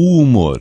o humor.